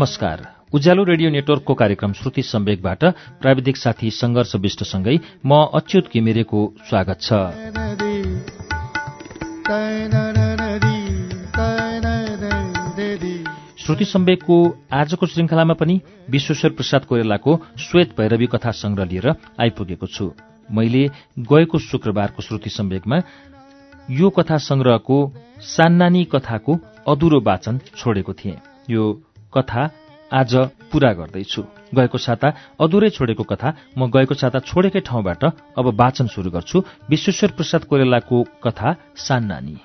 नमस्कार। उज्यालो रेडियो नेटवर्कको कार्यक्रम श्रुति सम्वेकबाट प्राविधिक साथी सङ्घर्ष विष्टसँगै म अच्युत घिमिरेको स्वागत छ। श्रुति सम्वेकको आजको श्रृङ्खलामा पनि विश्वेश्वर प्रसाद कोइरालाको श्वेत भैरवी कथा संग्रह लिएर आइपुगेको छु। मैले गएको शुक्रबारको श्रुति सम्वेकमा यो कथा संग्रहको सान्नानी कथाको अधुरो वाचन छोडेको थिएँ। यो कथा आज पूरा गर्दैछु। गएको साता अधुरै छोडेको कथा म गएको साता छोडेकै ठाउँबाट अब वाचन शुरू गर्छु। विश्वेश्वर प्रसाद कोइरालाको कथा सान्नानी।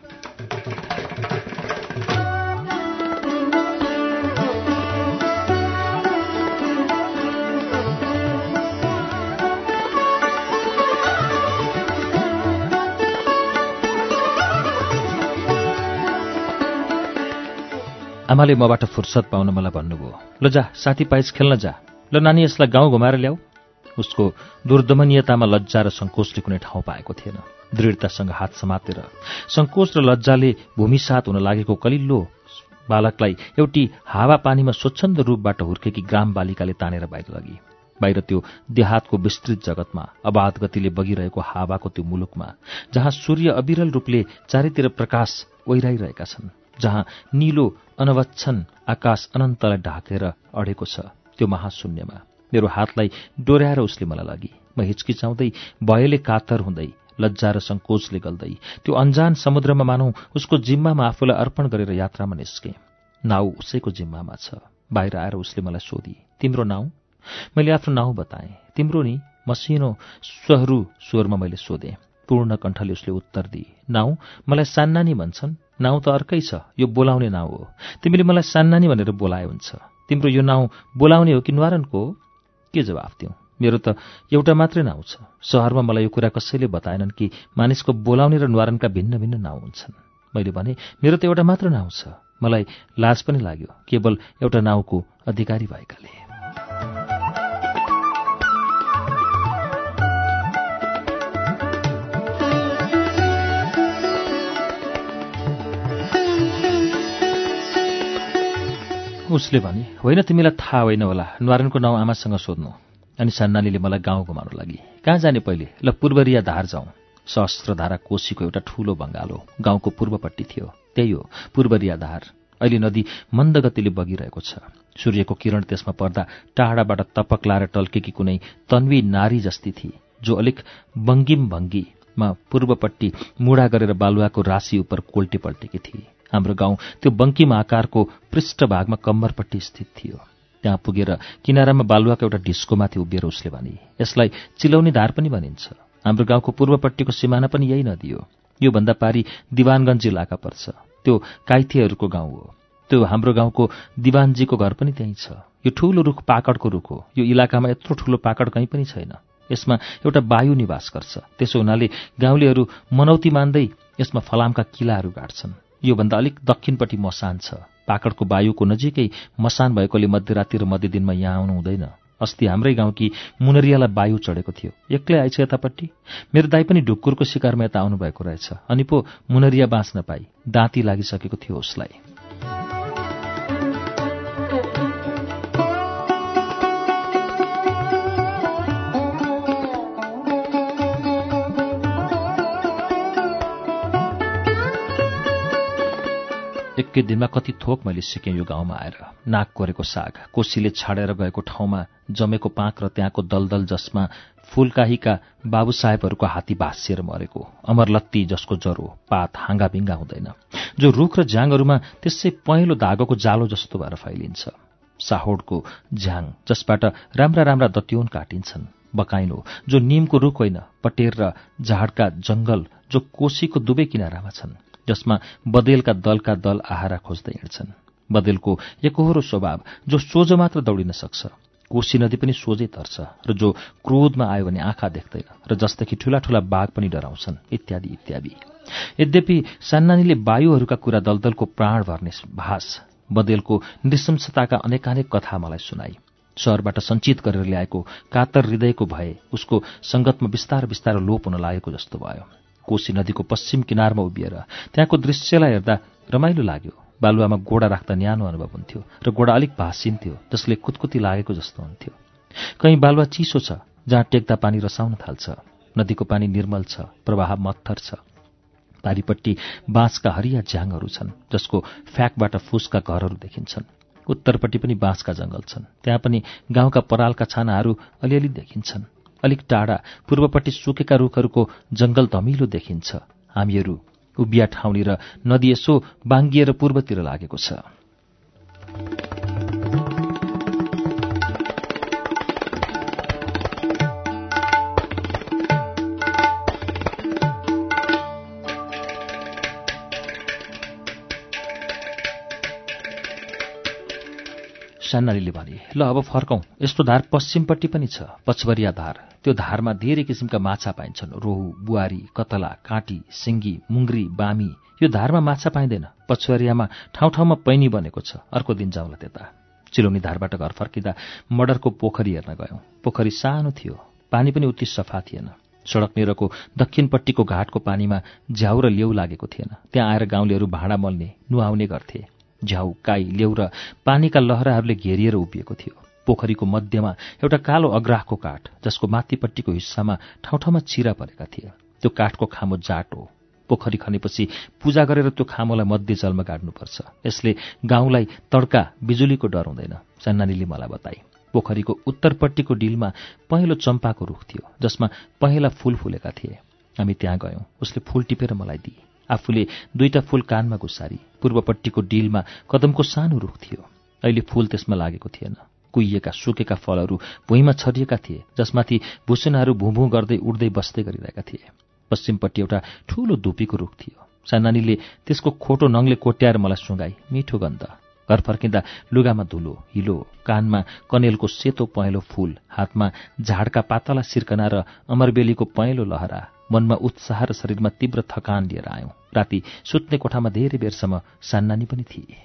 आमाले मबाट फुर्सद पाउन मलाई भन्नुभयो ल जा साथी पाइज खेल्न जा। ल नानी यसलाई गाउँ घुमाएर ल्याऊ। उसको दुर्दमनीयतामा लज्जा र सङ्कोचले कुनै ठाउँ पाएको थिएन। दृढतासँग हात समातेर सङ्कोच र लज्जाले भूमिसात हुन लागेको कलिल्लो बालकलाई एउटी हावा पानीमा स्वच्छन्द रूपबाट हुर्केकी ग्राम बालिकाले तानेर बाहिर लगी। बाहिर त्यो देहातको विस्तृत जगतमा अबाध गतिले बगिरहेको हावाको त्यो मुलुकमा जहाँ सूर्य अविरल रूपले चारैतिर प्रकाश ओहिराइरहेका छन्। जहाँ निलो अनवच्छन आकाश अनन्तलाई ढाकेर अडेको छ त्यो महाशून्यमा। मेरो हातलाई डोर्याएर उसले मलाई लगी। म हिचकिचाउँदै भयले कातर हुँदै लज्जा र सङ्कोचले गल्दै त्यो अन्जान समुद्रमा मानौ उसको जिम्मामा आफूलाई अर्पण गरेर यात्रामा निस्के। नाउ उसैको जिम्मामा छ। बाहिर आएर उसले मलाई सोधी तिम्रो नाउँ? मैले आफ्नो नाउँ बताएँ। तिम्रो नि मसिनो स्वहरू स्वरमा मैले सोधेँ। पूर्ण कण्ठले उसले उत्तर दिए नाउँ मलाई सान्नानी भन्छन्। नाउँ त अर्कै छ यो बोलाउने नाउँ हो। तिमीले मलाई सान्नानी भनेर बोलाए हुन्छ। तिम्रो यो नाउँ बोलाउने हो कि न्वारनको हो? के जवाफ दिउँ मेरो त एउटा मात्रै नाउँ छ। सहरमा मलाई यो कुरा कसैले बताएनन् कि मानिसको बोलाउने र न्वारनका भिन्न भिन्न नाउँ हुन्छन्। मैले भने मेरो त एउटा मात्र नाउँ छ। मलाई लाज पनि लाग्यो। केवल एउटा नाउँको अधिकारी भएकाले। उसले भने होइन तिमीलाई थाहा होइन होला न्वारनको नाउँ आमासँग सोध्नु। अनि सान्नालीले मलाई गाउँ घुमाउन लागि कहाँ जाने पहिले? ल पूर्वरिया धार जाउँ। सहस्त्रधारा कोशीको एउटा ठूलो बङ्गालो गाउँको पूर्वपट्टि थियो। त्यही हो पूर्वरिया धार। अहिले नदी मन्द गतिले बगिरहेको छ। सूर्यको किरण त्यसमा पर्दा टाढाबाट तपक लाएर टल्केकी कुनै तन्वी नारी जस्ती थिए जो अलिक बङ्गिम भङ्गीमा पूर्वपट्टि मुडा गरेर बालुवाको राशि उप कोल्टी पल्टेकी थिए। हाम्रो गाउँ त्यो बङ्किम आकारको पृष्ठभागमा कम्मरपट्टि स्थित थियो। त्यहाँ पुगेर किनारामा बालुवाको एउटा ढिस्कोमाथि उभिएर उसले भने यसलाई चिलौनी धार पनि भनिन्छ। हाम्रो गाउँको पूर्वपट्टिको सिमाना पनि यही नदी हो। योभन्दा पारी दिवानगञ्ज इलाका पर्छ। त्यो काइथेहरूको गाउँ हो। त्यो हाम्रो गाउँको दिवानजीको घर पनि त्यहीँ छ। यो ठूलो रुख पाकडको रुख हो। यो इलाकामा यत्रो ठूलो पाकड कहीँ पनि छैन। यसमा एउटा वायु निवास गर्छ। त्यसो हुनाले गाउँलेहरू मनौती मान्दै यसमा फलामका किलाहरू गाड्छन्। योभन्दा अलिक दक्षिणपट्टि मसान छ। पाकडको वायुको नजिकै मसान भएकोले मध्यराति र मध्यदिनमा यहाँ आउनु हुँदैन। अस्ति हाम्रै गाउँकी मुनरियालाई वायु चढेको थियो। एक्लै आइछ यतापट्टि? मेरो दाई पनि ढुक्कुरको शिकारमा यता आउनुभएको रहेछ। अनि पो मुनरिया बाँच्न पाई। दाँती लागिसकेको थियो उसलाई। एकै दिनमा कति थोक मैले सिकेँ यो गाउँमा आएर। नाक कोरेको साग कोसीले छाडेर गएको ठाउँमा जमेको पाक र त्यहाँको दलदल जसमा फूलकाहीका बाबु साहेबहरूको हात्ती भाँसिएर मरेको अमरलत्ती जसको जरो पात हाँगाभिङ्गा हुँदैन। जो रुख र झ्याङहरूमा त्यसै पहेँलो धागोको जालो जस्तो भएर फैलिन्छ। साहोडको झ्याङ जसबाट राम्रा राम्रा दत्योन काटिन्छन्। बकाइनो जो निमको रुख होइन पटेर र झाडका जंगल जो कोशीको दुवै किनारामा छन्। जसमा बदेलका दलका दल आहारा खोज्दै हिँड्छन्। बदेलको एकहोरो स्वभाव जो सोझो मात्र दौडिन सक्छ। कोशी नदी पनि सोझै तर्छ र जो क्रोधमा आयो भने आँखा देख्दैन र जसदेखि ठूला ठूला बाघ पनि डराउँछन् इत्यादि इत्यादि। यद्यपि सान्नानीले वायुहरूका कुरा दलदलको प्राण भर्ने भाष बदेलको नृशंसताका अनेकानेक कथा मलाई सुनाई। सहरबाट सञ्चित गरेर ल्याएको कातर हृदयको भए उसको सङ्गतमा बिस्तार बिस्तार लोप हुन लागेको जस्तो भयो। कोशी नदीको पश्चिम किनारमा उभिएर त्यहाँको दृश्यलाई हेर्दा रमाइलो लाग्यो। बालुवामा गोडा राख्दा न्यानो अनुभव हुन्थ्यो र गोडा अलिक भाँसिन्थ्यो जसले कुतकुती लागेको जस्तो हुन्थ्यो। कहीँ बालुवा चिसो छ जहाँ टेक्दा पानी रसाउन थाल्छ। नदीको पानी निर्मल छ प्रवाह मत्थर छ। पारिपट्टि बाँसका हरिया झ्याङहरू छन् जसको फ्याकबाट फुसका घरहरू देखिन्छन्। उत्तरपट्टि पनि बाँसका जङ्गल छन्। त्यहाँ पनि गाउँका परालका छानाहरू अलिअलि देखिन्छन्। अलिक टाढा पूर्वपट्टि सुकेका रुखहरूको जङ्गल धमिलो देखिन्छ। हामीहरू उभिया ठाउँनी र नदी यसो बाङ्गिएर पूर्वतिर लागेको छ। सान्नारीले भने ल अब फर्कौं। यस्तो धार पश्चिमपट्टि पनि छ। पछवरिया धार। त्यो धारमा धेरै किसिमका माछा पाइन्छन्। रोहु बुहारी कतला काँटी सिङ्गी मुङ्ग्री बामी। यो धारमा माछा पाइँदैन। पछुवारियामा ठाउँ ठाउँमा पैनी बनेको छ। अर्को दिन जाउँला त्यता। चिलौनी धारबाट घर फर्किँदा मडरको पोखरी हेर्न गयौँ। पोखरी सानो थियो। पानी पनि उति सफा थिएन। सडकनिरको दक्षिणपट्टिको घाटको पानीमा झ्याउ र लेउ लागेको थिएन। त्यहाँ आएर गाउँलेहरू भाँडा मल्ने नुहाउने गर्थे। झ्याउ काई लेउ र पानीका लहराहरूले घेरिएर उभिएको थियो। पोखरीको मध्यमा एउटा कालो अग्राहको काठ जसको माथिपट्टिको हिस्सामा ठाउँ ठाउँमा चिरा परेका थिए। त्यो काठको खामो जाटो पोखरी खनेपछि पूजा गरेर त्यो खामोलाई मध्य जलमा गाड्नुपर्छ। यसले गाउँलाई तड्का बिजुलीको डर हुँदैन सन्नानीले मलाई बताए। पोखरीको उत्तरपट्टिको डिलमा पहिलो चम्पाको रुख थियो जसमा पहिला फूल फुलेका थिए। हामी त्यहाँ गयौँ। उसले फूल टिपेर मलाई दिए। आफूले दुईटा फूल कानमा गुसारी पूर्वपट्टिको डिलमा कदमको सानो रुख थियो। अहिले फूल त्यसमा लागेको थिएन। कुहिएका सुकेका फलहरू भुइँमा छरिएका थिए जसमाथि भुसुनाहरू भुँ गर्दै उड्दै बस्दै गरिरहेका थिए। पश्चिमपट्टि एउटा ठूलो धुपीको रुख थियो। सानानीले त्यसको खोटो नङले कोट्याएर मलाई सुँगाई मिठो गन्ध। घर फर्किँदा लुगामा धुलो हिलो कानमा कनेलको सेतो पहेँलो फूल हातमा झाडका पातला सिर्कना र अमरबेलीको पहेँलो लहरा। मनमा उत्साह र शरीरमा तीव्र थकान लिएर आयौं। राति सुत्ने कोठामा धेरै बेरसम्म सान्नानी पनि थिए।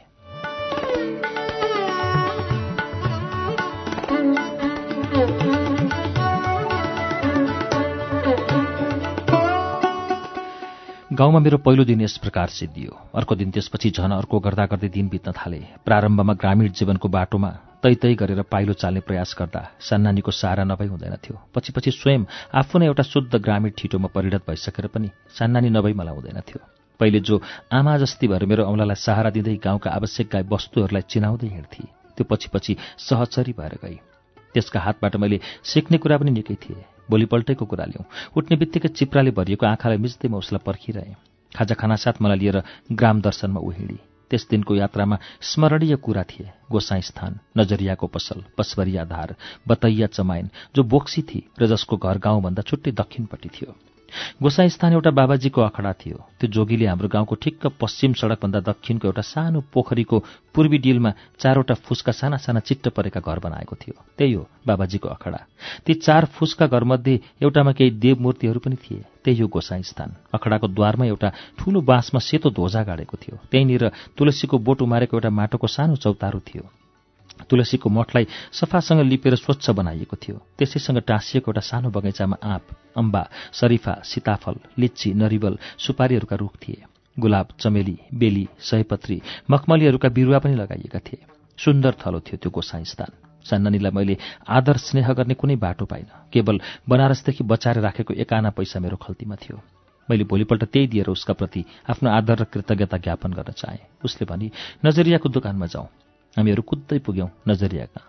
गाउँमा मेरो पहिलो दिन यस प्रकार सिद्धियो। अर्को दिन त्यसपछि झन अर्को गर्दा गर्दै दिन बित्न थाले। प्रारम्भमा ग्रामीण जीवनको बाटोमा तै तै गरेर पाइलो चाल्ने प्रयास गर्दा सान्नानीको सहारा नभई हुँदैनथ्यो। पछि पछि स्वयं आफू नै एउटा शुद्ध ग्रामीण ठिटोमा परिणत भइसकेर पनि सान्नानी नभई मलाई हुँदैनथ्यो। पहिले जो आमा जस्ती भएर मेरो औँलालाई सहारा दिँदै गाउँका आवश्यक गाई वस्तुहरूलाई चिनाउँदै हिँड्थे त्यो पछि पछि सहचरी भएर गई। त्यसका हातबाट मैले सिक्ने कुरा पनि निकै थिए। भोलिपल्टैको कुरा ल्याउँ उठ्ने बित्तिकै चिप्राले भरिएको आँखालाई मिच्दै म उसलाई पर्खिरहेँ। खाजा खानासाथ मलाई लिएर ग्राम दर्शनमा उहिँडी। त्यस दिनको यात्रामा स्मरणीय कुरा थिए। गोसाई स्थान नजरियाको पसल पसवरिया धार बतैया चमाइन जो बोक्सी थिए र जसको घर गाउँभन्दा छुट्टै दक्षिणपट्टि थियो। गोसाई स्थान एउटा बाबाजीको अखडा थियो। त्यो जोगीले हाम्रो गाउँको ठिक्क पश्चिम सडकभन्दा दक्षिणको एउटा सानो पोखरीको पूर्वी डिलमा चारवटा फुसका साना साना चिट्ट परेका घर बनाएको थियो। त्यही हो बाबाजीको अखडा। ती चार फुसका घरमध्ये एउटामा केही देवमूर्तिहरू पनि थिए। त्यही हो गोसाई स्थान। अखडाको द्वारमा एउटा ठूलो बाँसमा सेतो ध्वजा गाडेको थियो। त्यहीँनिर तुलसीको बोट उमारेको एउटा माटोको सानो चौतारो थियो। तुलसीको मठलाई सफासँग लिपेर स्वच्छ बनाइएको थियो। त्यसैसँग टाँसिएको एउटा सानो बगैँचामा आँप अम्बा शरीफा सीताफल लिच्ची नरिवल सुपारीहरूका रुख थिए। गुलाब चमेली बेली सयपत्री मखमलीहरूका बिरुवा पनि लगाइएका थिए। सुन्दर थलो थियो त्यो गोसाई स्थान। सान्नानीलाई मैले आदर स्नेह गर्ने कुनै बाटो पाइन। केवल बनारसदेखि बचाएर राखेको एकाना पैसा मेरो खल्तीमा थियो। मैले भोलिपल्ट त्यही दिएर उसका प्रति आफ्नो आदर र कृतज्ञता ज्ञापन गर्न चाहे। उसले भनी नजरियाको दोकानमा जाउँ। हामीहरू कुद्दै पुग्यौँ नजरिया कहाँ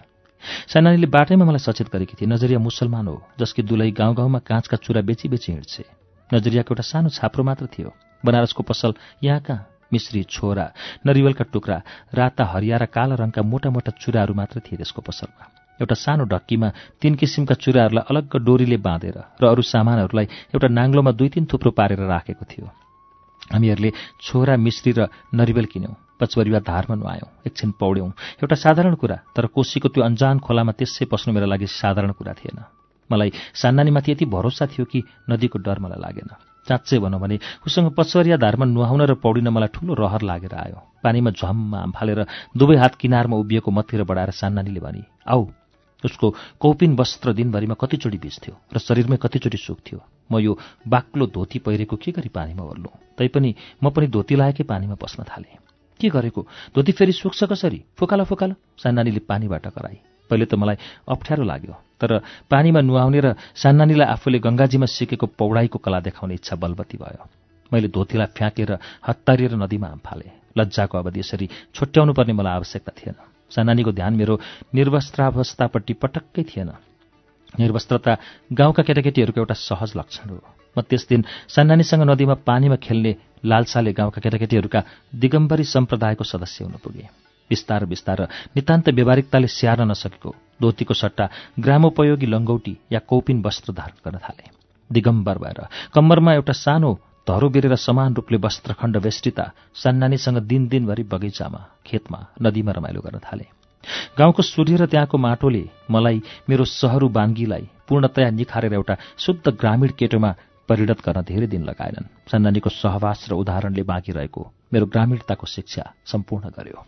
सानानीले बाटैमा मलाई सचेत गरेकी थिए। नजरिया मुसलमान हो जसकी दुलै गाउँ गाउँमा काँचका चुरा बेची बेची हिँड्छे। नजरियाको एउटा सानो छाप्रो मात्र थियो। बनारसको पसल यहाँ कहाँ मिश्री छोरा नरिवलका टुक्रा राता हरिया र काला रङका मोटा मोटा चुराहरू मात्र थिए त्यसको पसलमा। एउटा सानो ढक्कीमा तीन किसिमका चुराहरूलाई अलग्ग डोरीले बाँधेर र अरू सामानहरूलाई एउटा नाङ्लोमा दुई तिन थुप्रो पारेर राखेको थियो। हामीहरूले छोरा मिश्री र नरिवल किन्यौँ। पचवरिवा धारमा नुहायौँ एकछिन पौड्यौँ। एउटा साधारण कुरा तर कोसीको त्यो अन्जान खोलामा त्यसै पस्नु मेरो लागि साधारण कुरा थिएन। मलाई सान्नानीमाथि यति भरोसा थियो कि नदीको डर मलाई लागेन। साँच्चै भनौँ भने उसँग पचवरिया धारमा नुहाउन र पौडिन मलाई ठूलो रहर लागेर आयो। पानीमा झम्म फालेर दुवै हात किनारमा उभिएको मतिर बढाएर सान्नानीले भनी आऊ। उसको कौपिन वस्त्र दिनभरिमा कतिचोटि भिज्थ्यो र शरीरमै कतिचोटि सुक्थ्यो म यो बाक्लो धोती पहिरेको के गरी पानीमा ओर्लुँ? तैपनि म पनि धोती लाएकै पानीमा पस्न थालेँ। के गरेको? धोती फेरि सुक्छ कसरी? फुकालो फुकालो। सानानीले पानीबाट कराई पहिले त मलाई अप्ठ्यारो लाग्यो तर पानीमा नुहाउने र सान्नानीलाई आफूले गङ्गाजीमा सिकेको पौडाइको कला देखाउने इच्छा बलवती भयो। मैले धोतीलाई फ्याँकेर हत्तारिएर नदीमा आम्फाले लज्जाको अवधि यसरी छुट्याउनु पर्ने मलाई आवश्यकता थिएन। सानानीको ध्यान मेरो निर्वस्त्रावस्थापट्टि पटक्कै थिएन। निर्वस्त्रता गाउँका केटाकेटीहरूको एउटा सहज लक्षण हो। म त्यस दिन सान्नानीसँग नदीमा पानीमा खेल्ने लालसाले गाउँका केटाकेटीहरूका दिगम्बरी सम्प्रदायको सदस्य हुन पुगे। बिस्तार बिस्तार नितान्त व्यावहारिकताले स्याहार्न नसकेको धोतीको सट्टा ग्रामोपयोगी लङ्गौटी या कौपिन वस्त्र धारण गर्न थाले। दिगम्बर भएर कम्मरमा एउटा सानो धरो बेरेर समान रूपले वस्त्रखण्ड वेष्टिता सान्नानीसँग दिन दिनभरि बगैँचामा खेतमा नदीमा रमाइलो गर्न थाले। गाउँको सूर्य र त्यहाँको माटोले मलाई मेरो सहरु बाङ्गीलाई पूर्णतया निखारेर एउटा शुद्ध ग्रामीण केटोमा परिणत गर्न धेरै दिन लगाएनन्। सन्नानीको सहवास र उदाहरणले बाँकी रहेको मेरो ग्रामीणताको शिक्षा सम्पूर्ण गर्यो।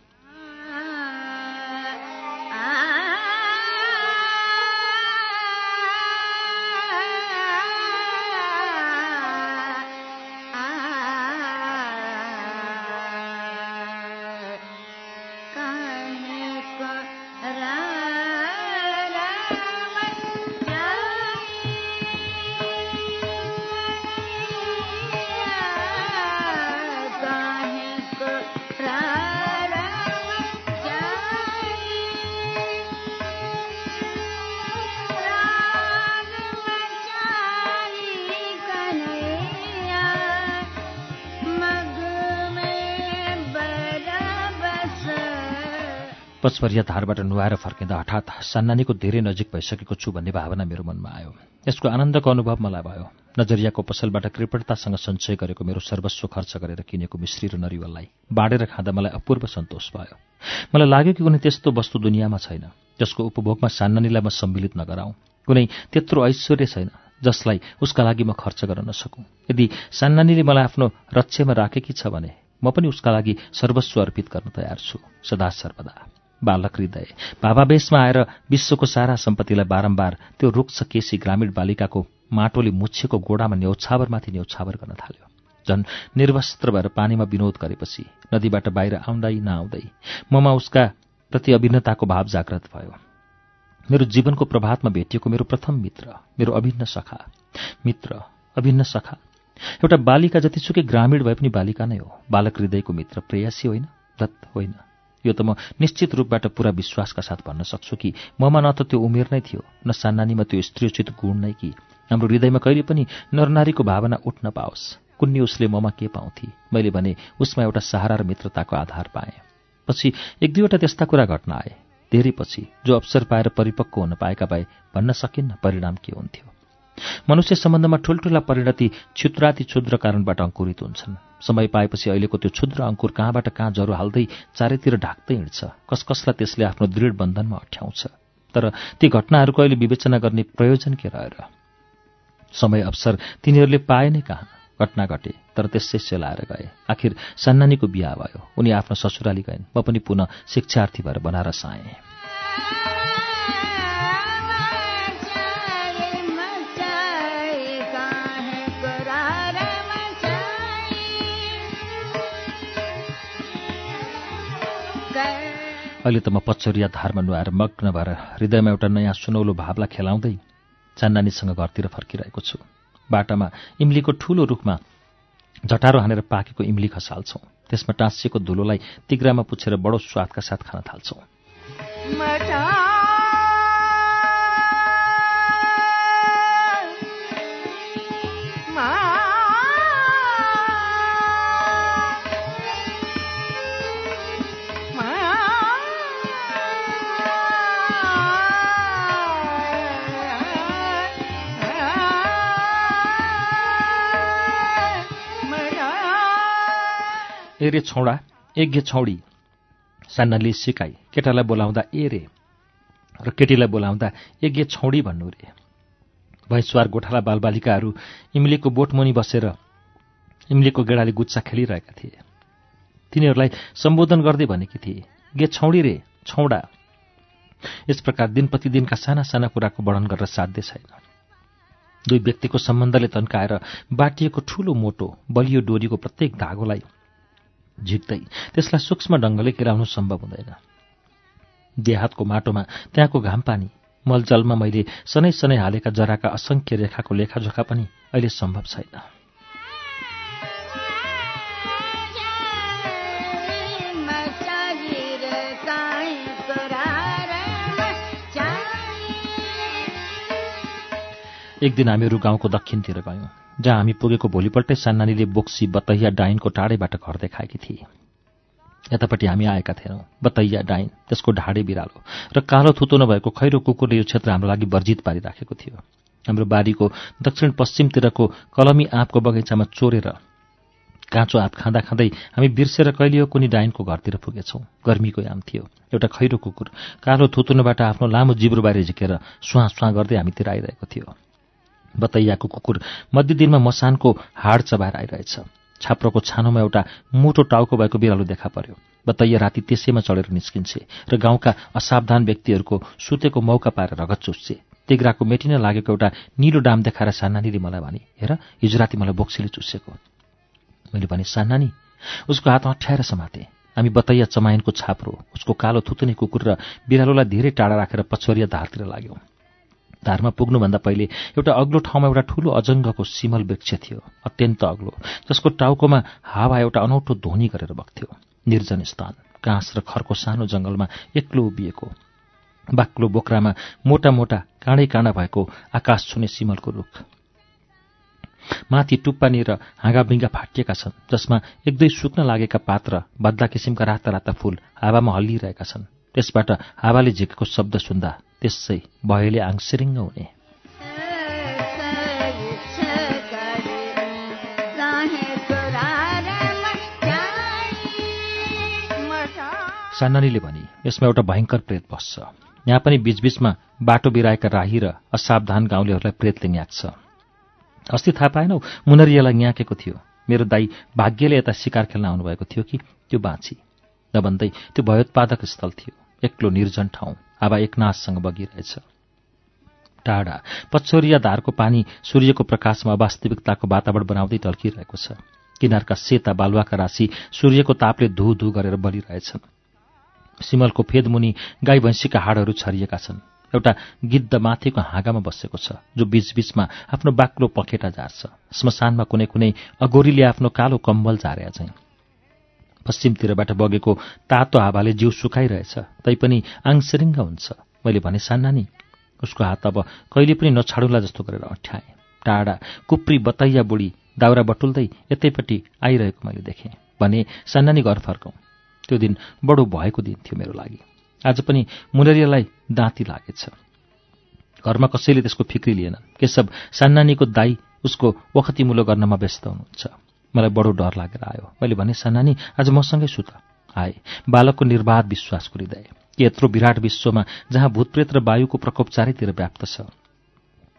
पचपरिया धारबाट नुहाएर फर्किँदा हठात सान्नानीको धेरै नजिक भइसकेको छु भन्ने भावना मेरो मनमा आयो। यसको आनन्दको अनुभव मलाई भयो। नजरियाको पसलबाट कृपणतासँग सञ्चय गरेको मेरो सर्वस्व खर्च गरेर किनेको मिश्री र नरिवललाई बाँडेर खाँदा मलाई अपूर्व सन्तोष भयो। मलाई लाग्यो कि कुनै त्यस्तो वस्तु दुनियाँमा छैन जसको उपभोगमा सान्नानीलाई म सम्मिलित नगराउँ। कुनै त्यत्रो ऐश्वर्य छैन जसलाई उसका लागि म खर्च गर्न नसकौँ। यदि सान्नानीले मलाई आफ्नो रक्षमा राखेकी छ भने म पनि उसका लागि सर्वस्व अर्पित गर्न तयार छु। सदा सर्वदा। बालक हृदय। भावावेशमा आएर विश्वको सारा सम्पत्तिलाई बारम्बार त्यो रुक्ष केसी ग्रामीण बालिकाको माटोले मुछेको गोडामा न्यौछावरमाथि न्यौछावर गर्न थाल्यो। झन् निर्वस्त्र भएर पानीमा विनोद गरेपछि नदीबाट बाहिर आउँदै नआउँदै ममा उसका प्रति अभिन्नताको भाव जागृत भयो। मेरो जीवनको प्रभातमा भेटिएको मेरो प्रथम मित्र मेरो अभिन्न सखा। मित्र अभिन्न सखा। एउटा बालिका जतिसुकै ग्रामीण भए पनि बालिका नै हो। बालक हृदयको मित्र प्रेयसी होइन दत्त होइन। यो त म निश्चित रूपबाट पुरा विश्वासका साथ भन्न सक्छु कि ममा न त त्यो उमेर नै थियो न सान्नानीमा त्यो स्त्रीचित गुण नै कि। हाम्रो हृदयमा कहिले पनि नरनारीको भावना उठ्न पाओस्। कुन्नी उसले ममा के पाउँथे? मैले भने उसमा एउटा सहारा र मित्रताको आधार पाएँ। पछि एक दुईवटा त्यस्ता कुरा घट्न आए। धेरै पछि जो अवसर पाएर परिपक्व हुन पाएका भए भन्न सकिन्न परिणाम के हुन्थ्यो। मनुष्य सम्बन्धमा ठुल्ठुला परिणति क्षुद्राति क्षुद्र कारणबाट अङ्कुरित हुन्छन्। समय पाएपछि अहिलेको त्यो क्षुद्र अङ्कुर कहाँबाट कहाँ जरो हाल्दै चारैतिर ढाक्दै हिँड्छ। कस कसलाई त्यसले आफ्नो दृढ बन्धनमा अठ्याउँछ। तर ती घटनाहरूको अहिले विवेचना गर्ने प्रयोजन के रहेर? समय अवसर तिनीहरूले पाए नै कहाँ? घटना घटे तर त्यसै सेलाएर गए। आखिर सन्नानीको बिहा भयो। उनी आफ्नो ससुराली गइन्। म पनि पुनः शिक्षार्थी भएर बनारस आएँ। अहिले त म पचौरिया धारमा नुहाएर मग्न भएर हृदयमा एउटा नयाँ सुनौलो भावलाई खेलाउँदै चान्नानीसँग घरतिर फर्किरहेको छु। बाटामा इम्लीको ठूलो रुखमा झटारो हानेर पाकेको इम्ली खसाल्छौँ। त्यसमा टाँसिएको धुलोलाई तिग्रामा पुछेर बडो स्वादका साथ खान थाल्छौँ। रे छौडा एघे छौडी। सान्नाले सिकाई केटालाई बोलाउँदा ए रे र केटीलाई बोलाउँदा एघे छौडी भन्नु रे। भैँसवार गोठाला बालबालिकाहरू इम्लीको बोटमुनि बसेर इम्लीको गेडाले गुच्चा खेलिरहेका थिए। तिनीहरूलाई सम्बोधन गर्दै भनेकी थिए गे छौडी रे छौडा। यस प्रकार दिन प्रतिदिनका साना साना कुराको वर्णन गरेर साध्य छैन। दुई व्यक्तिको सम्बन्धले तन्काएर बाटिएको ठूलो मोटो बलियो डोरीको प्रत्येक धागोलाई झिक्दै त्यसलाई सूक्ष्म ढङ्गले केलाउनु सम्भव हुँदैन। देहातको माटोमा त्यहाँको घाम पानी मलजलमा मैले सनै सनै हालेका जराका असङ्ख्य रेखाको लेखाजोखा पनि अहिले सम्भव छैन। एक दिन हामीहरू गाउँको दक्षिणतिर गयौँ जहाँ हामी पुगेको भोलिपल्टै सान्नानीले बोक्सी बतैया डाइनको टाढैबाट घर देखाएकी थिए। यतापट्टि हामी आएका थिएनौँ बतैया डाइन त्यसको ढाडे बिरालो र कालो थुतो नभएको खैरो कुकुरले यो क्षेत्र हाम्रो लागि वर्जित पारिराखेको थियो। हाम्रो बारीको दक्षिण पश्चिमतिरको कलमी आँपको बगैँचामा चोरेर काँचो आँप खाँदा खाँदै हामी बिर्सेर कहिले यो कुनै डाइनको घरतिर पुगेछौँ। गर्मीको याम थियो। एउटा खैरो कुकुर कालो थुतुनबाट आफ्नो लामो जिब्रो बाहिर झिकेर सुहाँ सुहाँ गर्दै हामीतिर आइरहेको थियो। बतैयाको कुकुर मध्यदिनमा मसानको हाड चबाएर आइरहेछ। छाप्रोको छानोमा एउटा मोटो टाउको भएको बिरालो देखा पर्यो। बतैया राति त्यसैमा चढेर निस्किन्छे र गाउँका असावधान व्यक्तिहरूको सुतेको मौका पाएर रगत चुस्छे। तेग्राको मेटिन लागेको एउटा निलो डाम देखाएर सान्नानीले मलाई भने हेर हिजो राति मलाई बोक्सीले चुसेको। मैले भने सान्नानी उसको हातमा अठ्याएर समाते। हामी बतैया चमायनको छाप्रो उसको कालो थुतुने कुकुर र बिरालोलाई धेरै टाढा राखेर पछुरिया धारतिर लाग्यौँ। धारमा पुग्नुभन्दा पहिले एउटा अग्लो ठाउँमा एउटा ठूलो अजङ्गको सिमल वृक्ष थियो अत्यन्त अग्लो जसको टाउकोमा हावा एउटा अनौठो ध्वनि गरेर बग्थ्यो। निर्जन स्थान काँस र खरको सानो जङ्गलमा एक्लो उभिएको। बाक्लो बोक्रामा मोटा मोटा काँडै काँडा भएको आकाश छुने सिमलको रुख। माथि टुप्पानी र हाँगाबिङ्गा फाटिएका छन् जसमा एक दुई सुक्न लागेका पात र बद्दा किसिमका राता राता फूल हावामा हल्लिरहेका छन्। त्यसबाट हावाले झिकेको शब्द सुन्दा त्यसै भयले आङसिरिङ्ग हुने। सानानीले भनी यसमा एउटा भयङ्कर प्रेत बस्छ। यहाँ पनि बीचबीचमा बाटो बिराएका राही र असावधान गाउँलेहरूलाई प्रेतले न्याक्छ अस्ति थाहा पाएनौ मुनरियालाई न्याकेको थियो। मेरो दाई भाग्यले यता शिकार खेल्न आउनुभएको थियो कि त्यो बाँची। नभन्दै त्यो भयोत्पादक स्थल थियो। एक्लो निर्जन ठाउँ। हावा एकनाशसँग बगिरहेछ। टाढा पछौरिया धारको पानी सूर्यको प्रकाशमा वास्तविकताको वातावरण बनाउँदै टल्किरहेको छ। किनारका सेता बालुवाका राशि सूर्यको तापले धु धु गरेर बलिरहेछन्। सिमलको फेदमुनि गाई भैँसीका हाडहरू छरिएका छन्। एउटा गिद्ध माथिको हाँगामा बसेको छ जो बीचबीचमा आफ्नो बाक्लो पखेटा झार्छ। श्मशानमा कुनै कुनै अगोरीले आफ्नो कालो कम्बल झारे चाहिँ पश्चिमतिरबाट बगेको तातो हावाले जिउ सुकाइरहेछ तैपनि आङसरिङ्ग हुन्छ। मैले भने सान्नानी उसको हात अब कहिले पनि नछाडुला जस्तो गरेर अठ्याएँ। टाढा कुप्री बतैया बुढी दाउरा बटुल्दै यतैपट्टि आइरहेको मैले देखेँ। भने सान्नानी घर फर्कौँ। त्यो दिन बडो भएको दिन थियो मेरो लागि। आज पनि मुनरियालाई दाँती लागेछ। घरमा कसैले त्यसको फिक्री लिएनन्। केशव सान्नानीको दाई उसको वखतीमुलो गर्नमा व्यस्त हुनुहुन्छ। मलाई बडो डर लागेर आयो। मैले भने सानानी आज मसँगै सुत। आए। बालकको निर्वाध विश्वासको हृदय यत्रो विराट विश्वमा जहाँ भूतप्रेत र वायुको प्रकोप चारैतिर व्याप्त छ।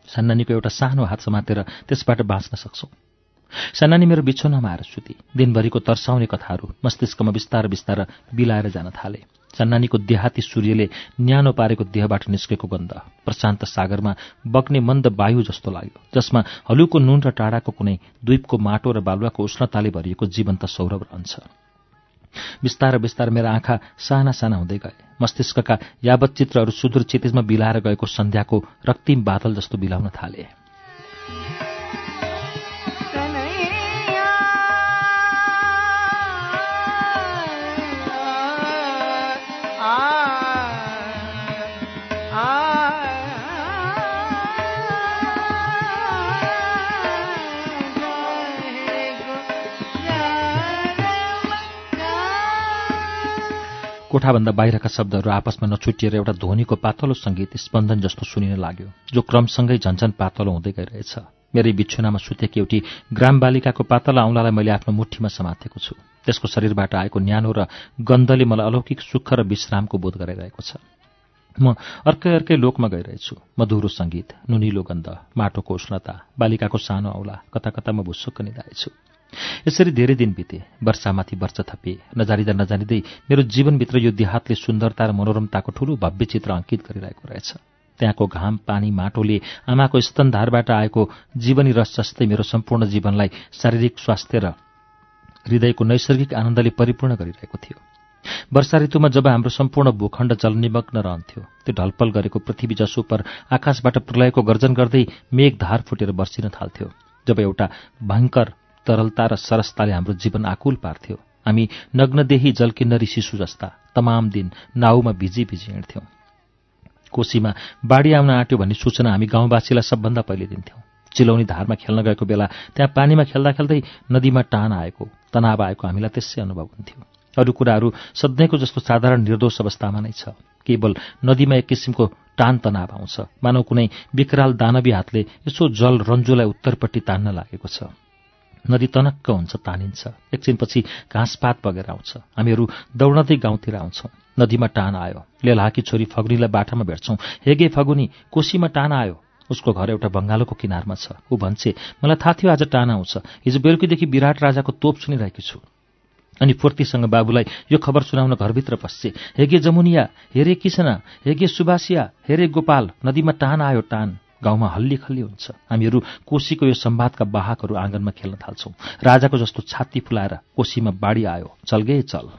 सान्नानीको एउटा सानो हात समातेर त्यसबाट बाँच्न सक्छौ। सानानी मेरो बिछोनामा आएर सुती। दिनभरिको तर्साउने कथाहरू मस्तिष्कमा बिस्तार बिस्तार बिलाएर जान थाले। चन्नानीको देहाती सूर्यले न्यानो पारेको देहबाट निस्केको गन्ध। प्रशान्त सागरमा बग्ने मन्द वायु जस्तो लाग्यो जसमा हलुको नुन र टाढाको कुनै द्वीपको माटो र बालुवाको उष्णताले भरिएको जीवन्त सौरभ रहन्छ। बिस्तार बिस्तार मेरा आँखा साना साना हुँदै गए। मस्तिष्कका यावत चित्रहरू सुदूर क्षितिजमा बिलाएर गएको सन्ध्याको रक्तिम बादल जस्तो बिलाउन थाले। कोठाभन्दा बाहिरका शब्दहरू आपसमा नछुटिएर एउटा ध्वनिको पातलो सङ्गीत स्पन्दन जस्तो सुनिन लाग्यो जो क्रमसँगै झन्झन पातलो हुँदै गइरहेछ। मेरै बिछुनामा सुतेकी एउटी ग्राम बालिकाको पातला औँलालाई मैले आफ्नो मुठीमा समातेको छु। त्यसको शरीरबाट आएको न्यानो र गन्धले मलाई अलौकिक सुख र विश्रामको बोध गराइरहेको छ। म अर्कै अर्कै लोकमा गइरहेछु। मधुरो सङ्गीत नुनिलो गन्ध माटोको उष्णता बालिकाको सानो औला कता कता म भुसुक्क निधाएछु। यसरी धेरै दिन बिते। वर्षामाथि वर्ष थपे नजानिँदा नजानिँदै मेरो जीवनभित्र यो देहातले सुन्दरता र मनोरमताको ठूलो भव्य चित्र अङ्कित गरिरहेको रहेछ। त्यहाँको घाम पानी माटोले आमाको स्तनधारबाट आएको जीवनी रस जस्तै मेरो सम्पूर्ण जीवनलाई शारीरिक स्वास्थ्य र हृदयको नैसर्गिक आनन्दले परिपूर्ण गरिरहेको थियो। वर्षा ऋतुमा जब हाम्रो सम्पूर्ण भूखण्ड जलनिमग्न रहन्थ्यो त्यो ढलपल गरेको पृथ्वी जसो पर आकाशबाट प्रलयको गर्जन गर्दै मेघ धार फुटेर बर्सिन थाल्थ्यो। जब एउटा भयङ्कर तरलता र सरसताले हाम्रो जीवन आकुल पार्थ्यो। हामी नग्नदेही जलकिन्नरी शिशु जस्ता तमाम दिन नाउमा भिजी भिजी हिँड्थ्यौँ। कोशीमा बाढी आउन आँट्यो भन्ने सूचना हामी गाउँवासीलाई सबभन्दा पहिले दिन्थ्यौँ। चिलौनी धारमा खेल्न गएको बेला त्यहाँ पानीमा खेल्दा खेल्दै नदीमा टान आएको तनाव आएको हामीलाई त्यसै अनुभव हुन्थ्यो। अरू कुराहरू सधैँको जस्तो साधारण निर्दोष अवस्थामा नै छ। केवल नदीमा एक किसिमको टान तनाव आउँछ। मानव कुनै विकराल दानवी हातले यसो जल रन्जुलाई उत्तरपट्टि तान्न लागेको छ। नदी तनक्क हुन्छ तानिन्छ। एकछिनपछि घाँसपात बगेर आउँछ। हामीहरू दौडँदै गाउँतिर आउँछौँ। नदीमा टान आयो। लेलाकी छोरी फगुनीलाई बाटामा भेट्छौँ। हेगे फगुनी कोशीमा टान आयो। उसको घर एउटा बङ्गालोको किनारमा छ। ऊ भन्छे मलाई थाहा थियो आज टान आउँछ। हिजो बेलुकीदेखि विराट राजाको तोप सुनिरहेकी छु। अनि फुर्तीसँग बाबुलाई यो खबर सुनाउन घरभित्र पस्छे। हेगे जमुनिया हेरे किसना हेगे सुबासिया हेरे गोपाल नदीमा टान आयो टान। गाउँमा हल्ली खल्ली हुन्छ। हामीहरू कोशीको यो सम्वादका बाहकहरू आँगनमा खेल्न थाल्छौँ। राजाको जस्तो छाती फुलाएर कोशीमा बाढी आयो। चलगे चल।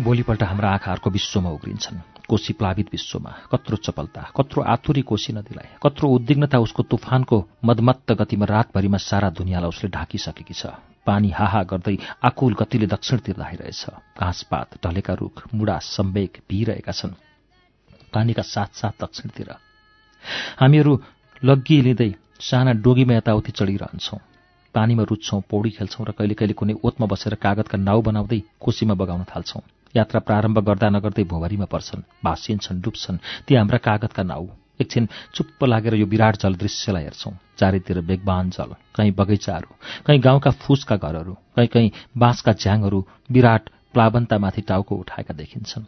भोलिपल्ट हाम्रा आँखाहरूको विश्वमा उग्रिन्छन्। कोशी प्लावित विश्वमा। कत्रो चपलता कत्रो आथुरी कोशी नदीलाई कत्रो उद्विग्नता उसको तुफानको मदमत्त गतिमा रातभरिमा सारा दुनियाँलाई उसले ढाकिसकेकी छ। पानी हाहा गर्दै आकुल गतिले दक्षिणतिर धाइरहेछ घाँसपात ढलेका रुख मुडा सम्वेक भिइरहेका छन्। पानीका साथ साथ दक्षिणतिर। हामीहरू लग्गी लिँदै साना डोगीमा यताउति चढिरहन्छौँ। पानीमा रुच्छौँ पौडी खेल्छौँ र कहिले कहिले कुनै ओतमा बसेर कागतका नाउ बनाउँदै कोसीमा बगाउन थाल्छौँ। यात्रा प्रारम्भ गर्दा नगर्दै भोभरीमा पर्छन् भाँसिन्छन् डुब्छन्। ती हाम्रा कागतका नाउ। एकछिन चुप्प लागेर यो विराट जल दृश्यलाई हेर्छौँ। चारैतिर बेगबान जल कहीँ बगैँचाहरू कहीँ गाउँका फुसका घरहरू कहीँ कहीँ बाँसका झ्याङहरू विराट प्लावन्तामाथि टाउको उठाएका देखिन्छन्।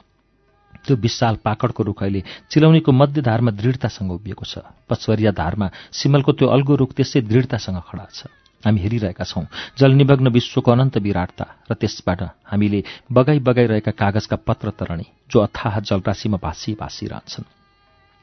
त्यो विशाल पाकडको रुख अहिले चिलौनीको मध्यधारमा दृढतासँग उभिएको छ। पछवरिया धारमा सिमलको त्यो अल्गो रुख त्यसै दृढतासँग खडा छ। हामी हेरिरहेका छौँ। जलनिमग्न विश्वको अनन्त विराटता र त्यसबाट हामीले बगाई बगाइरहेका कागजका पत्र तरणी जो अथाह जलराशिमा भाँसी भाँसिरहन्छन्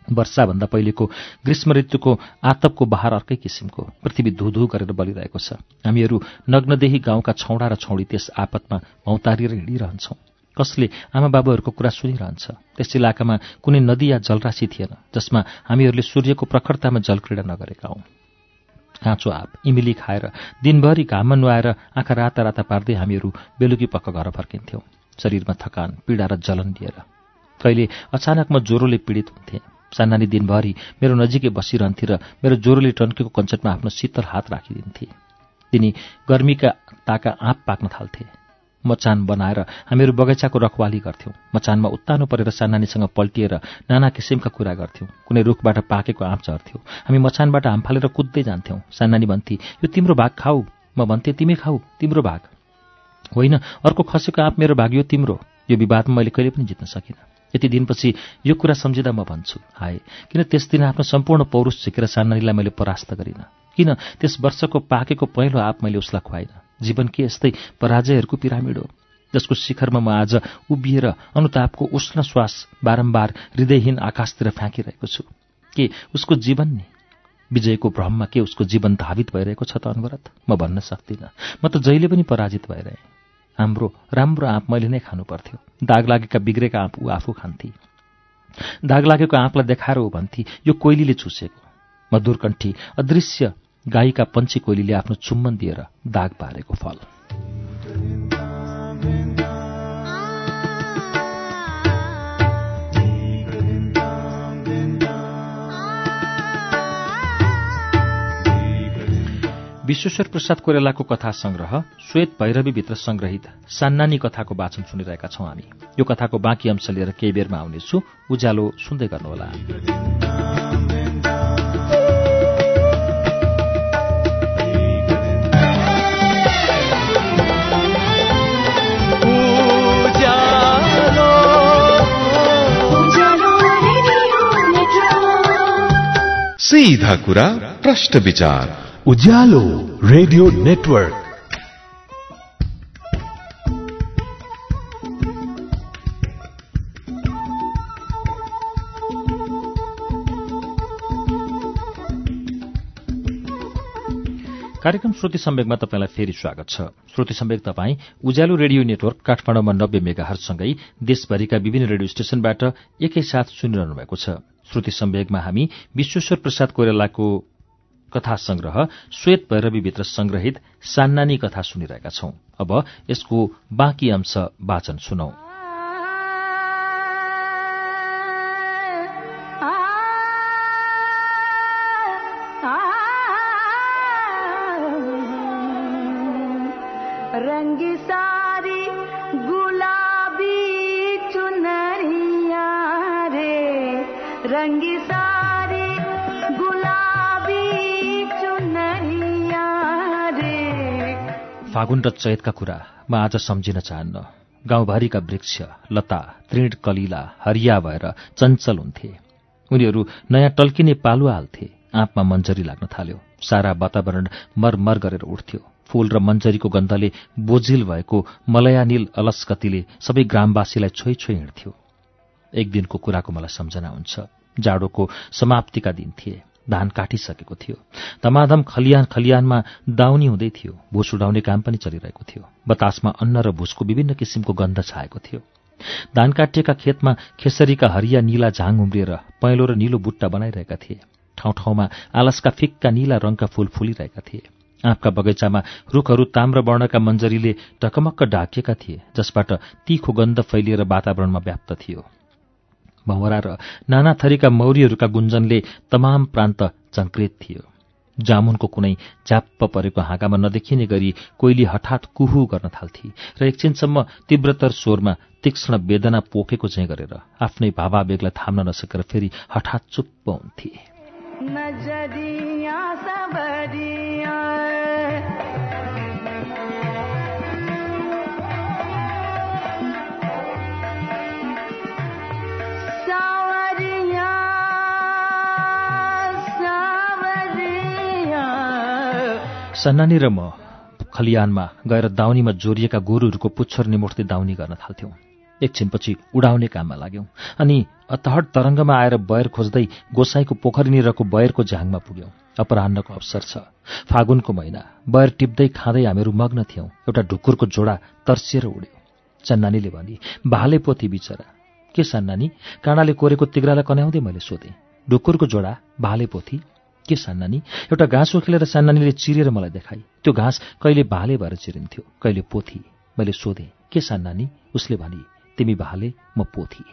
वर्षाभन्दा पहिलेको ग्रीष्म ऋतुको आतपको बहार अर्कै किसिमको पृथ्वी धुधु गरेर बलिरहेको छ। हामीहरू नग्नदेही गाउँका छौडा र छौडी त्यस आपतमा भौतारिएर हिँडिरहन्छौँ। कसले आमा बाबुहरूको कुरा सुनिरहन्छ? त्यस इलाकामा कुनै नदी या जलराशि थिएन जसमा हामीहरूले सूर्यको प्रखरतामा जलक्रीडा नगरेका हौँ काँचो आप इमिली खाएर दिनभरि घाममा नुहाएर आँखा राता राता पार्दै हामीहरू बेलुकी पक्क घर फर्किन्थ्यौँ। शरीरमा थकान पीडा र जलन लिएर कहिले अचानक म ज्वरोले पीडित हुन्थेँ। सानानी दिनभरि मेरो नजिकै बसिरहन्थे र मेरो ज्वरोले टन्केको कञ्चटमा आफ्नो शीतल हात राखिदिन्थे। तिनी गर्मीका ताका आँप पाक्न थाल्थे। मचान बनाएर हामीहरू बगैँचाको रखवाली गर्थ्यौँ। मचानमा उत्तानो परेर सानानीसँग पल्टिएर नाना किसिमका कुरा गर्थ्यौँ। कुनै रुखबाट पाकेको आँप झर्थ्यौँ हामी मचानबाट हाम फालेर कुद्दै जान्थ्यौँ। सानानी भन्थे यो तिम्रो भाग खाऊ। म भन्थेँ तिमी खाऊ तिम्रो भाग। होइन अर्को खसेको आँप मेरो भाग यो तिम्रो। यो विवादमा मैले कहिले पनि जित्न सकिनँ। यति दिनपछि यो कुरा सम्झिँदा म भन्छु हाय किन त्यस दिन आफ्नो सम्पूर्ण पौरुष झिकेर सानानीलाई मैले परास्त गरिनँ? किन त्यस वर्षको पाकेको पहिलो आप मैले उसलाई खुवाइनँ? जीवन के यस्तै पराजयहरूको पिरामिड हो। जसको शिखरमा म आज उभिएर अनुतापको उष्ण श्वास बारम्बार हृदयहीन आकाशतिर फ्याँकिरहेको छु। के उसको जीवन नि? विजयको भ्रममा के उसको जीवन धावित भइरहेको छ त अनवरत? म भन्न सक्दिनँ। म त जहिले पनि पराजित भइरहेँ। हाम्रो राम्रो आँप मैले नै खानु पर्थ्यो। दाग लागेका बिग्रेका आँप ऊ आफू खान्थे। दाग लागेको आँपलाई देखाएर ऊ भन्थे यो कोइलीले चुसेको। मधुरकण्ठी अदृश्य गाईका पञ्ची कोइलीले आफ्नो चुम्बन दिएर दाग पारेको फल। विश्वेश्वर प्रसाद कोइरालाको कथा संग्रह श्वेत भैरवीभित्र संग्रहित। सान्नानी कथाको वाचन सुनिरहेका छौं हामी। यो कथाको बाँकी अंश लिएर केही बेरमा आउनेछु। उज्यालो सुन्दै गर्नुहोला। सीधा कुरा प्रश्न विचार। Ujyalo radio network. कार्यक्रम श्रुति सम्वेकमा तपाईँलाई फेरि स्वागत छ। श्रुति सम्वेक तपाईँ उज्यालो रेडियो नेटवर्क काठमाडौँमा नब्बे मेगाहरूसँगै देशभरिका विभिन्न रेडियो स्टेशनबाट एकैसाथ सुनिरहनु भएको छ। श्रुति सम्वेकमा हामी विश्वेश्वर प्रसाद कोइरालाको कथा संग्रह श्वेत भैरवीभित्र संग्रहित सान्नानी कथा सुनिरहेका छौं। अब यसको बाँकी अंश वाचन सुनौ। फागुन र चैतका कुरा म आज सम्झिन चाहन्न। गाउँभरिका वृक्ष लता तृण कलिला हरिया भएर चञ्चल हुन्थे। उनीहरू नयाँ टल्किने पालुवा हाल्थे। आँपमा मन्जरी लाग्न थाल्यो। सारा वातावरण मरमर गरेर उठ्थ्यो। फूल र मन्जरीको गन्धले बोझिल भएको मलयानिल अलस्कतीले सबै ग्रामवासीलाई छोइ छोइ हिँड्थ्यो। एक दिनको कुराको मलाई सम्झना हुन्छ। जाडोको समाप्तिका दिन थिए। धान काटिसकेको थियो। धमाधम खलियान खलियानमा दाउनी हुँदै थियो। भुस उडाउने काम पनि चलिरहेको थियो। बतासमा अन्न र भुसको विभिन्न किसिमको गन्ध छाएको थियो। धान काटिएका खेतमा खेसरीका हरिया निला झाङ उम्रिएर पहेँलो र निलो बुट्टा बनाइरहेका थिए। ठाउँ ठाउँमा आलसका फिक्का निला रङका फूल फुलिरहेका थिए। आँपका बगैँचामा रुखहरू ताम्र वर्णका मन्जरीले टकमक्क ढाकिएका थिए जसबाट तीखो गन्ध फैलिएर वातावरणमा व्याप्त थियो। भौरा र नाना थरीका मौरीहरूका गुन्जनले तमाम प्रान्त चङ्क्रेत थियो। जामुनको कुनै झ्याप्प परेको हाँगामा नदेखिने गरी कोइली हठात कुहु गर्न थाल्थे र एकछिनसम्म तीव्रतर स्वरमा तीक्ष्ण वेदना पोखेको झैँ गरेर आफ्नै भावावेगलाई थाम्न नसकेर फेरि हठात चुप्प हुन्थे। सन्नानी र म खलियानमा गएर दाउनीमा जोरिएका गोरुहरूको पुच्छर निमोठ्दै दाउनी गर्न थाल्थ्यौं। एकछिनपछि उडाउने काममा लाग्यौं अनि अतहट तरङ्गमा आएर बयर खोज्दै गोसाईको पोखरीनिरको बयरको झ्याङमा पुग्यौं। अपराह्नको अवसर छ। फागुनको महिना। बयर टिप्दै खाँदै हामीहरू मग्न थियौं। एउटा ढुकुरको जोडा तर्सिएर उड्यो। चन्नानीले भनी भाले पोथी बिचरा। के सन्नानी? काँडाले कोरेको तिग्रालाई कन्याउँदै मैले सोधेँ। ढुकुरको जोडा भाले पोथी के सान्नानी? एउटा घाँस उखेलेर सान्नानीले चिरेर मलाई देखाई त्यो घाँस कहिले भाले भएर चिरिन्थ्यो कहिले पोथी। मैले सोधेँ के सान्नानी? उसले भनी तिमी भाले म पोथी।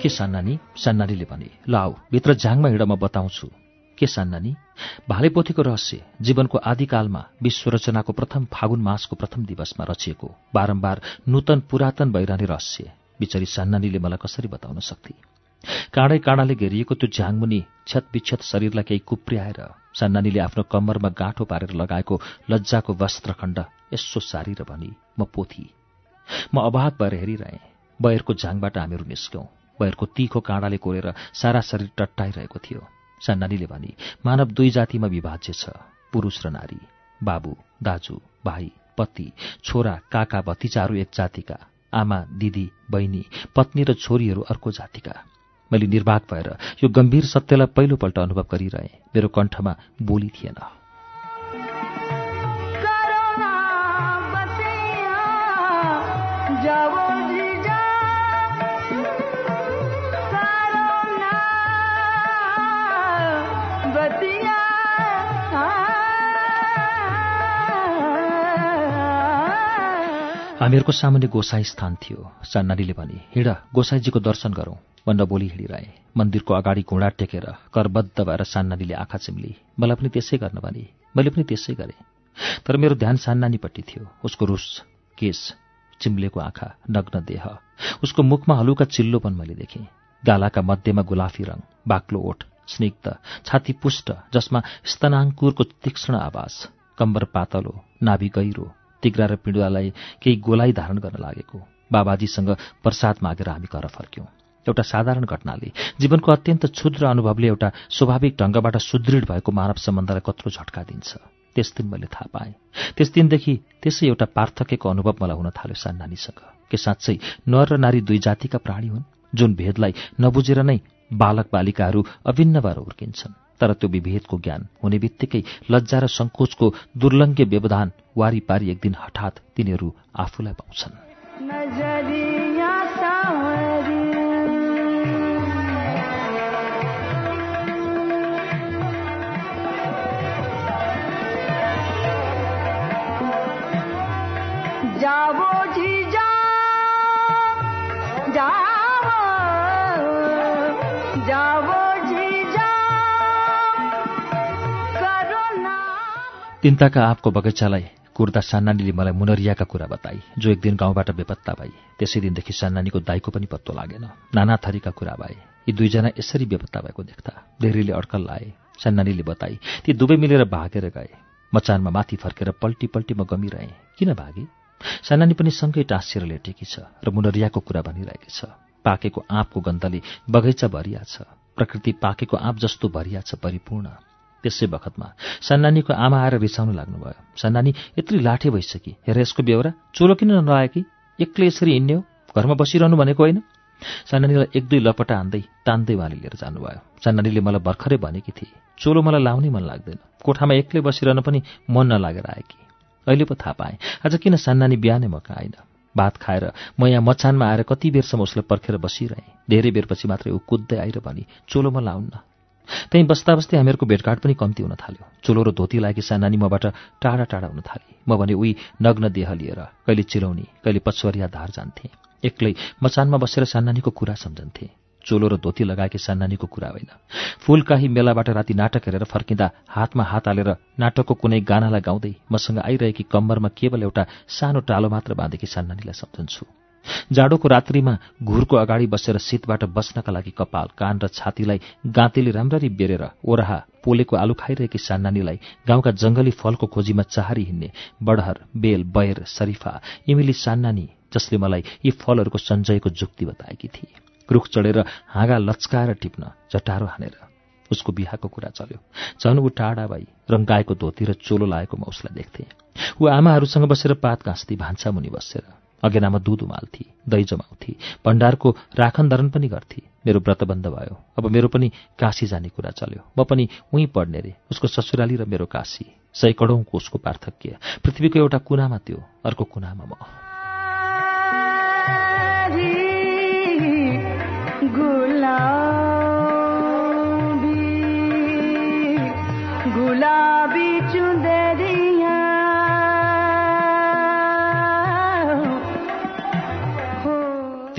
के सान्नानी? सान्नानीले भने ल आऊ भित्र झ्याङमा हिँड म बताउँछु। के सान्नानी? भाले पोथीको रहस्य जीवनको आदिकालमा विश्व रचनाको प्रथम फागुन मासको प्रथम दिवसमा रचिएको बारम्बार नूतन पुरातन भइरहने रहस्य। बिचरी सान्नानीले मलाई कसरी बताउन सक्थे? काँडै काँडाले घेरिएको त्यो झ्याङमुनि विक्षत शरीरलाई केही कुप्रियाएर सान्नानीले आफ्नो कम्मरमा गाँठो पारेर लगाएको लज्जाको वस्त्रखण्ड यसो सारिर भनी म पोथी। म अभाग भएर हेरिरहेँ। बयरको झाङबाट हामीहरू निस्क्यौँ। बयरको तीखो काँडाले कोरेर सारा शरीर टट्टाइरहेको थियो। सान्नानीले भनी मानव दुई जातिमा विभाज्य छ पुरुष र नारी। बाबु दाजु भाइ पति छोरा काका भतिजाहरू एक जातिका। आमा दिदी बहिनी पत्नी र छोरीहरू अर्को जातिका। मैले निर्वाक भएर यो गम्भीर सत्यलाई पहिलोपल्ट अनुभव गरिरहेँ। मेरो कण्ठमा बोली थिएन। जाओ हामीहरूको सामान्य गोसाई स्थान थियो। सान्नानीले भने हिँड गोसाईजीको दर्शन गरौँ। भन्न बोली हिँडिरहे। मन्दिरको अगाडि घुँडा टेकेर करबद्ध भएर सान्नानीले आँखा चिम्ली मलाई पनि त्यसै गर्न भने मैले पनि त्यसै गरेँ। तर मेरो ध्यान सान्नानीपट्टि थियो। उसको रुस केस चिम्लेको आँखा नग्न देह उसको मुखमा हलुका चिल्लोपन मैले देखेँ। गालाका मध्यमा गुलाफी रङ बाक्लो ओठ स्निग्ध छाती पुष्ट जसमा स्तनाङ्कुरको तीक्ष्ण आवाज कम्बर पातलो नाभि गहिरो तिग्रा र पिँडुवालाई केही गोलाइ धारण गर्न लागेको। बाबाजीसँग प्रसाद मागेर हामी घर फर्क्यौं। एउटा साधारण घटनाले जीवनको अत्यन्त क्षुद्र अनुभवले एउटा स्वाभाविक ढङ्गबाट सुदृढ भएको मानव सम्बन्धलाई कत्रो झट्का दिन्छ। त्यस दिन मैले थाहा पाएँ। त्यस दिनदेखि त्यसै एउटा पार्थक्यको अनुभव मलाई हुन थाल्यो सान्नानीसँग। के साँच्चै नर र नारी दुई जातिका प्राणी हुन् जुन भेदलाई नबुझेर नै बालक बालिकाहरू अभिन्न भएर हुर्किन्छन्। तर त्यो विभेदको ज्ञान हुने बित्तिकै लज्जा र सङ्कोचको दुर्लङ्घ्य व्यवधान वारिपारी एक दिन हठात तिनीहरू आफूलाई पाउँछन्। तिनताका आँपको बगैँचालाई कुर्दा सान्नानीले मलाई मुनरियाका कुरा बताई जो एक दिन गाउँबाट बेपत्ता भई त्यसै दिनदेखि सान्नानीको दाईको पनि पत्तो लागेन। नाना थरीका कुरा भए यी दुईजना यसरी बेपत्ता भएको देख्दा धेरैले अड्कल लाए। सान्नानीले बताई ती दुवै मिलेर भागेर गए। मचानमा माथि फर्केर पल्टी पल्टी म गमिरहेँ। किन भागे? सान्नानी पनि सँगै टाँसिएर लेटेकी छ र मुनरियाको कुरा भनिरहेकी छ। पाकेको आँपको गन्धले बगैँचा भरिया छ। प्रकृति पाकेको आँप जस्तो भरिया छ परिपूर्ण। त्यसै बखतमा सन्नानीको आमा आएर रिसाउन लाग्नुभयो। सन्नानी यत्रो लाठे भइसकी। हेर यसको बेहोरा चोलो किन नलायो कि? एक्लै यसरी हिँड्ने हो। घरमा बसिरहनु भनेको होइन? सन्नानीलाई एक दुई लपटा हान्दै तान्दै उहाँले लिएर जानुभयो। सन्नानीले मलाई भर्खरै भनेकी थिए चोलो मलाई लाउनै मन लाग्दैन। कोठामा एक्लै बसिरहन पनि मन नलागेर आएकी अहिले पो थाहा पाएँ। आज किन सान्नानी बिहानै म कहाँ आइन? भात खाएर म यहाँ मचानमा आएर कति बेरसम्म उसलाई पर्खेर बसिरहेँ। धेरै बेरपछि मात्रै ऊ कुद्दै आएर भनी चोलो म लाउन्न। त्यहीँ बस्दा बस्दै हामीहरूको भेटघाट पनि कम्ती हुन थाल्यो। चोलो र धोती लागेकी सानानी मबाट टाढा टाढा हुन थाले। म भने उही नग्न देह लिएर कहिले चिरौनी कहिले पछुवरिया धार जान्थेँ। एक्लै मचानमा बसेर सान्नानीको कुरा सम्झन्थे। चोलो र धोती लगाएकी सान्नानीको कुरा होइन। फूलकाही मेलाबाट राति नाटक हेरेर फर्किँदा हातमा हात हालेर नाटकको कुनै गानालाई गाउँदै मसँग आइरहेकी कम्मरमा केवल एउटा सानो टालो मात्र बाँधेकी सान्नानीलाई सम्झन्छु। जाडोको रात्रिमा घुरको अगाडि बसेर शीतबाट बस्नका लागि कपाल कान र छातीलाई गाँतेले राम्ररी बेरेर ओराहा पोलेको आलु खाइरहेकी सान्नानीलाई गाउँका जंगली फलको खोजीमा चाहरी हिँड्ने बडहर बेल बयर शरीफा इमिली सान्नानी जसले मलाई यी फलहरूको सञ्चयको जुक्ति बताएकी थिए। रुख चढेर हाँगा लच्काएर टिप्न जटारो हानेर उसको बिहाको कुरा चल्यो। झन् ऊ टाढा भई रङ्गाएको धोती र चोलो लागेको म उसलाई देख्थेँ। ऊ आमाहरूसँग बसेर पात गाँच्थी भान्सा मुनि बसेर अगेनामा दुध उमाल्थी दही जमाउँथी भण्डारको राखनधरन पनि गर्थी। मेरो व्रतबन्ध भयो। अब मेरो पनि काशी जाने कुरा चल्यो। म पनि उहीँ पढ्ने रे उसको ससुराली र मेरो काशी। सैकडौँको उसको पार्थक्य। पृथ्वीको एउटा कुनामा त्यो अर्को कुनामा म।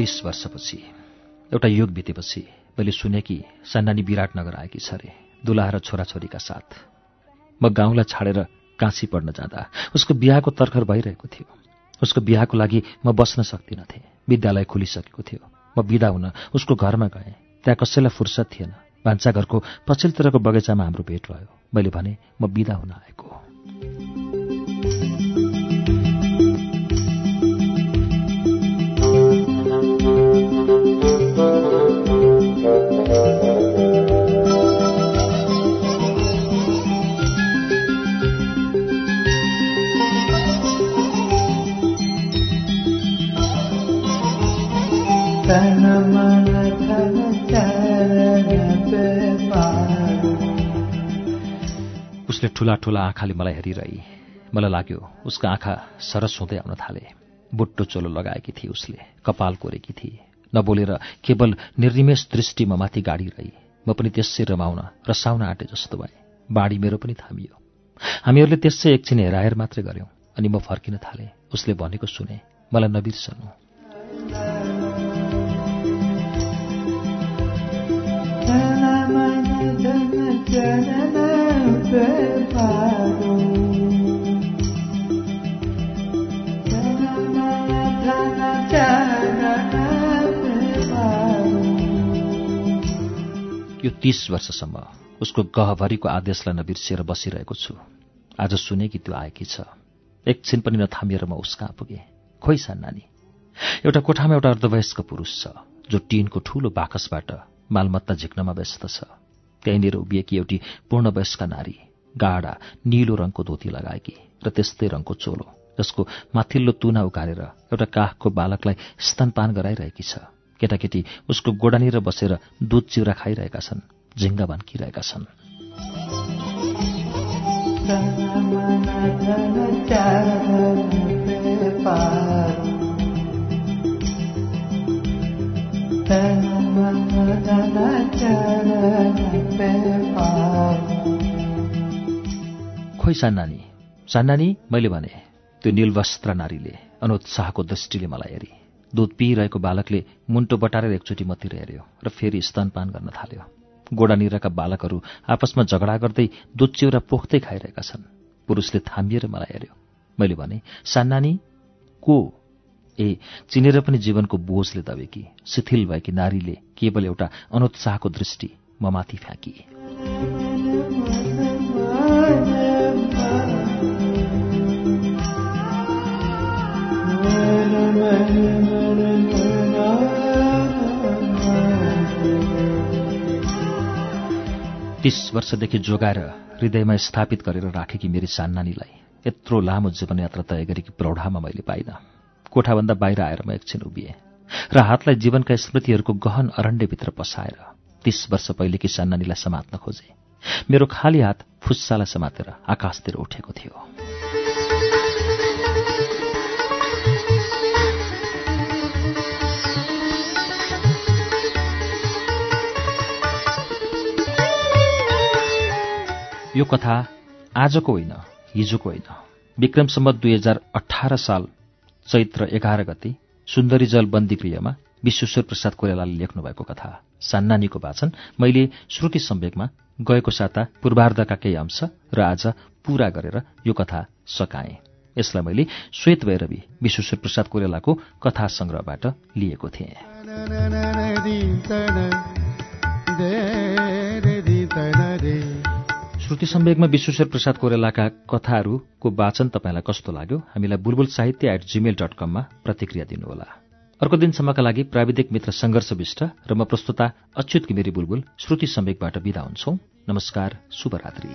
तीस वर्षपछि एउटा युग बितेपछि मैले सुने कि सन्नानी विराटनगर आएकी छ अरे दुलाहा र छोराछोरीका साथ। म गाउँलाई छाडेर काँसी पढ्न जाँदा उसको बिहाको तर्खर भइरहेको थियो। उसको बिहाको लागि म बस्न सक्दिनथेँ विद्यालय खुलिसकेको थियो। म बिदा हुन उसको घरमा गएँ त्यहाँ कसैलाई फुर्सद थिएन। भान्साघरको पछिल्लोतिरको बगैँचामा हाम्रो भेट भयो मैले भने म बिदा हुन आएको उसले ठुला ठुला आँखाले मलाई हेरिरही। मलाई लाग्यो उसका आँखा सरस हुँदै आउन थाले। बुट्टो चोलो लगाएकी थिए उसले कपाल कोरेकी थिए। नबोलेर केवल निर्निमेष दृष्टि म माथि गाडी रही। म पनि त्यसै रमाउन रसाउन आँटे जस्तो भए। बाढी मेरो पनि थामियो। हामीहरूले त्यसै एकछिन हेराहेर मात्रै गऱ्यौँ अनि म फर्किन थालेँ। उसले भनेको सुने मलाई नबिर्सनु। तन यो तीस वर्षसम्म उसको गहभरिको आदेशलाई नबिर्सिएर बसिरहेको छु। आज सुने कि त्यो आएकी छ। एकछिन पनि नथामिएर म उस कहाँ पुगेँ। खोइ सान्नानी एउटा कोठामा एउटा अर्धवयस्क पुरुष छ जो टिनको ठूलो बाकसबाट मालमत्ता झिक्नमा व्यस्त छ। त्यहीँनिर उभिएकी एउटी पूर्णवयस्का नारी गाढा निलो रङको धोती लगाएकी र त्यस्तै रङको चोलो जसको माथिल्लो तुना उकालेर एउटा काखको बालकलाई स्तनपान गराइरहेकी छ केटाकेटी उसको गोडानिर बसेर दुध चिउरा खाइरहेका छन् झिङ्गा भन्किरहेका छन् खोइ सान्नानी सान्नानी मैले भने त्यो निलवस्त्र नारीले अनुत्साहको दृष्टिले मलाई हेरी। दुध पिइरहेको बालकले मुन्टो बटारेर एकचोटि मतिर हेऱ्यो र फेरि स्तनपान गर्न थाल्यो। गोडानिरका बालकहरू आपसमा झगडा गर्दै दुध चिउरा पोख्दै खाइरहेका छन्। पुरुषले थामिएर मलाई हेऱ्यो। मैले भने सान्नानी को? ए चिनेर पनि जीवनको बोझले दबेकी शिथिल भएकी नारीले केवल एउटा अनुत्साहको दृष्टि ममाथि फ्याँकी। तीस वर्षदेखि जोगाएर हृदयमा स्थापित गरेर राखेकी मेरी सान्नानीलाई यत्रो लामो जीवनयात्रा तय गरेकी प्रौढामा मैले पाइनँ। कोठाभन्दा बाहिर आएर म एकछिन उभिएँ र हातलाई जीवनका स्मृतिहरूको गहन अरण्यभित्र पसाएर तीस वर्ष पहिलेकी सान्नानीलाई समात्न खोजे। मेरो खाली हात फुस्सालाई समातेर आकाशतिर उठेको थियो। यो कथा आजको होइन हिजोको होइन। विक्रम सम्मत दुई हजार अठार साल चैत्र एघार गते सुन्दरी जल बन्दी गृहमा विश्वेश्वर प्रसाद कोइरालाले लेख्नुभएको कथा सान्नानीको वाचन। मैले श्रुति सम्वेकमा गएको साता पूर्वार्धका केही अंश र आज पूरा गरेर यो कथा सकाएँ। यसलाई मैले श्वेत भैरवी विश्वेश्वर प्रसाद कोइरालाको कथा संग्रहबाट लिएको थिएँ। श्रुति सम्वेकमा विश्वेश्वर प्रसाद कोइरालाका कथाहरूको वाचन तपाईँलाई कस्तो लाग्यो? हामीलाई बुलबुल साहित्य एट जीमेल डट कममा प्रतिक्रिया दिनुहोला। अर्को दिनसम्मका लागि प्राविधिक मित्र सङ्घर्ष विष्ट र म प्रस्तुता अच्युत किमिरी बुलबुल श्रुति सम्वेकबाट विदा हुन्छौ। नमस्कार शुभरात्री